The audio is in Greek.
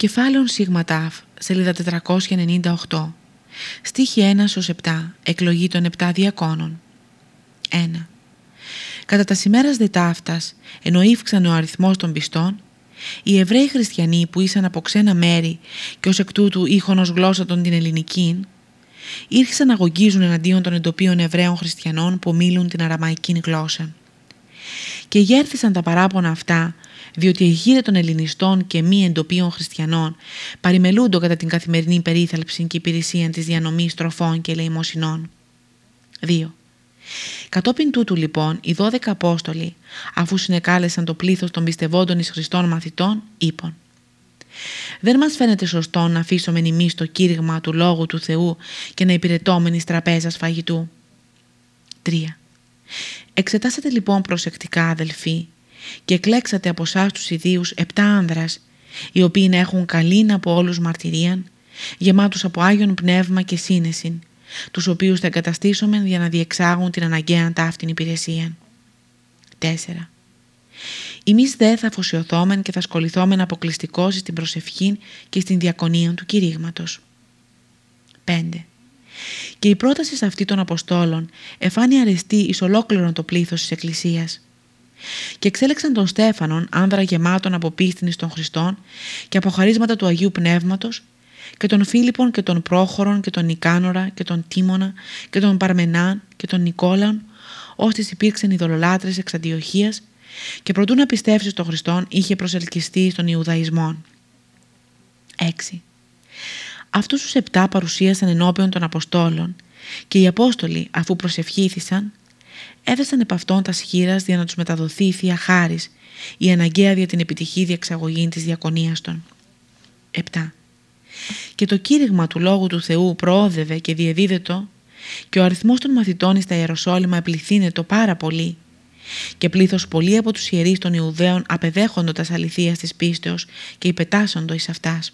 Κεφάλαιον Σιγματάφ, σελίδα 498. Στίχη 1 ως 7. Εκλογή των 7 διακόνων. 1. Κατά τα σημέρας δε ταύτας, ενώ ύφξαν ο αριθμός των πιστών, οι Εβραίοι χριστιανοί που ήσαν από ξένα μέρη και ως εκ τούτου είχαν ως γλώσσα των την ελληνική, ήρχισαν να αγωγίζουν εναντίον των εντοπίων Εβραίων χριστιανών που μίλουν την αραμαϊκή γλώσσα. Και γέρθησαν τα παράπονα αυτά διότι οι γύρε των Ελληνιστών και μη εντοπίων χριστιανών παρημελούνται κατά την καθημερινή περίθαλψη και υπηρεσία της διανομής τροφών και ελεημοσυνών. 2. Κατόπιν τούτου λοιπόν οι 12 Απόστολοι, αφού συνεκάλεσαν το πλήθος των πιστευόντων εις Χριστών μαθητών, είπαν «Δεν μας φαίνεται σωστό να αφήσουμε εμείς το κήρυγμα του Λόγου του Θεού και να υπηρετώμενοι τραπέζας φαγητού». 3. Εξετάσατε λοιπόν προσεκτικά αδελφοί και εκλέξατε από εσάς τους ιδίους επτά άνδρας, οι οποίοι έχουν καλήν από όλους μαρτυρίαν, γεμάτους από Άγιον Πνεύμα και σύνεσιν, τους οποίους θα εγκαταστήσουμε για να διεξάγουν την αναγκαία ταύτην υπηρεσία. 4. Εμείς δε θα αφοσιωθόμεν και θα ασχοληθόμεν αποκλειστικώς στην προσευχή και στην διακονία του κηρύγματος. 5. Και η πρόταση σε αυτή των Αποστόλων εφάνει αρεστή εις ολόκληρο το πλήθος της Εκκλησίας και εξέλεξαν τον Στέφανον, άνδρα γεμάτον από πίστην των Χριστών και από χαρίσματα του Αγίου Πνεύματος και τον Φίλιππον και τον Πρόχωρον και τον Νικάνορα και τον Τίμωνα και τον Παρμενάν και τον Νικόλαον ώστε υπήρξαν ειδωλολάτρες εξ Αντιοχίας και προτού να πιστεύσει στον Χριστόν είχε προσελκυστεί στον Ιουδαϊσμό. 6. Αυτούς τους επτά παρουσίασαν ενώπιον των Αποστόλων και οι Απόστολοι αφού προσευχήθησαν έδεσαν επ' αυτόν τα σχήρας για να τους μεταδοθεί η Θεία Χάρις, η αναγκαία για την επιτυχή διεξαγωγή της διακονίας των. 7. Και το κήρυγμα του Λόγου του Θεού προόδευε και διεδίδετο και ο αριθμός των μαθητών στα Ιεροσόλυμα επληθύνετο πάρα πολύ και πλήθος πολλοί από τους ιερείς των Ιουδαίων απεδέχοντο τας αληθείας της πίστεως και υπετάσσοντο εις αυτάς.